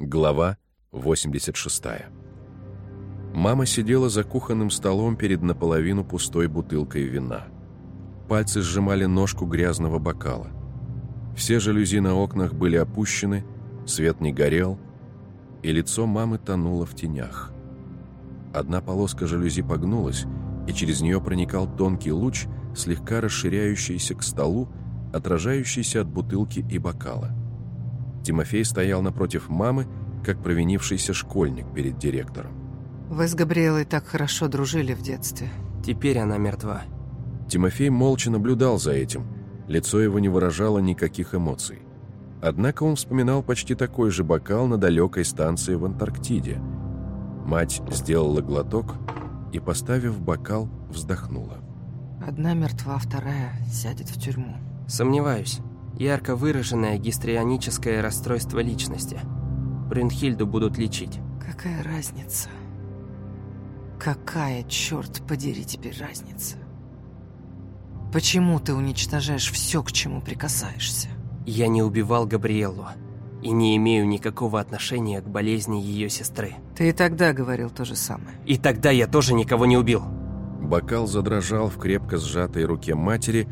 Глава 86 Мама сидела за кухонным столом перед наполовину пустой бутылкой вина. Пальцы сжимали ножку грязного бокала. Все жалюзи на окнах были опущены, свет не горел, и лицо мамы тонуло в тенях. Одна полоска жалюзи погнулась, и через нее проникал тонкий луч, слегка расширяющийся к столу, отражающийся от бутылки и бокала. Тимофей стоял напротив мамы, как провинившийся школьник перед директором. Вы с Габриэлой так хорошо дружили в детстве. Теперь она мертва. Тимофей молча наблюдал за этим. Лицо его не выражало никаких эмоций. Однако он вспоминал почти такой же бокал на далекой станции в Антарктиде. Мать сделала глоток и, поставив бокал, вздохнула. Одна мертва, вторая сядет в тюрьму. Сомневаюсь. Ярко выраженное гистрионическое расстройство личности. Брюнхильду будут лечить. Какая разница? Какая, черт подери, теперь разница? Почему ты уничтожаешь все, к чему прикасаешься? Я не убивал Габриэлу и не имею никакого отношения к болезни ее сестры. Ты и тогда говорил то же самое. И тогда я тоже никого не убил. Бокал задрожал в крепко сжатой руке матери,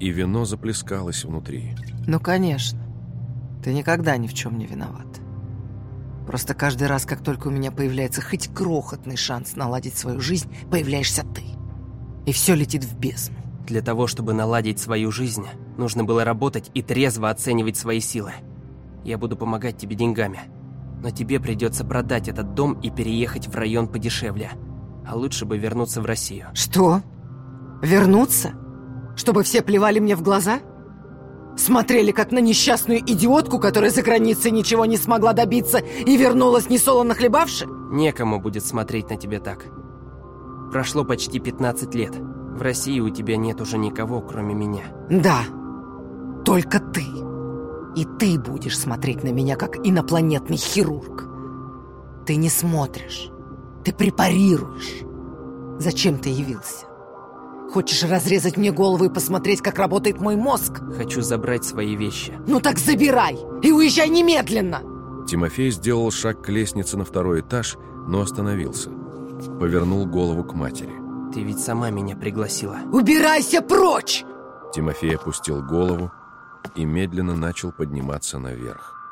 и вино заплескалось внутри. Ну, конечно. Ты никогда ни в чем не виноват. Просто каждый раз, как только у меня появляется хоть крохотный шанс наладить свою жизнь, появляешься ты. И все летит в бездну. Для того, чтобы наладить свою жизнь, нужно было работать и трезво оценивать свои силы. Я буду помогать тебе деньгами. Но тебе придется продать этот дом и переехать в район подешевле. А лучше бы вернуться в Россию. Что? Вернуться? Чтобы все плевали мне в глаза? Смотрели как на несчастную идиотку, которая за границей ничего не смогла добиться и вернулась несолоно хлебавши? Некому будет смотреть на тебя так. Прошло почти 15 лет. В России у тебя нет уже никого, кроме меня. Да, только ты. И ты будешь смотреть на меня, как инопланетный хирург. Ты не смотришь, ты препарируешь. Зачем ты явился? Хочешь разрезать мне голову и посмотреть, как работает мой мозг? Хочу забрать свои вещи. Ну так забирай и уезжай немедленно! Тимофей сделал шаг к лестнице на второй этаж, но остановился. Повернул голову к матери. Ты ведь сама меня пригласила. Убирайся прочь! Тимофей опустил голову и медленно начал подниматься наверх.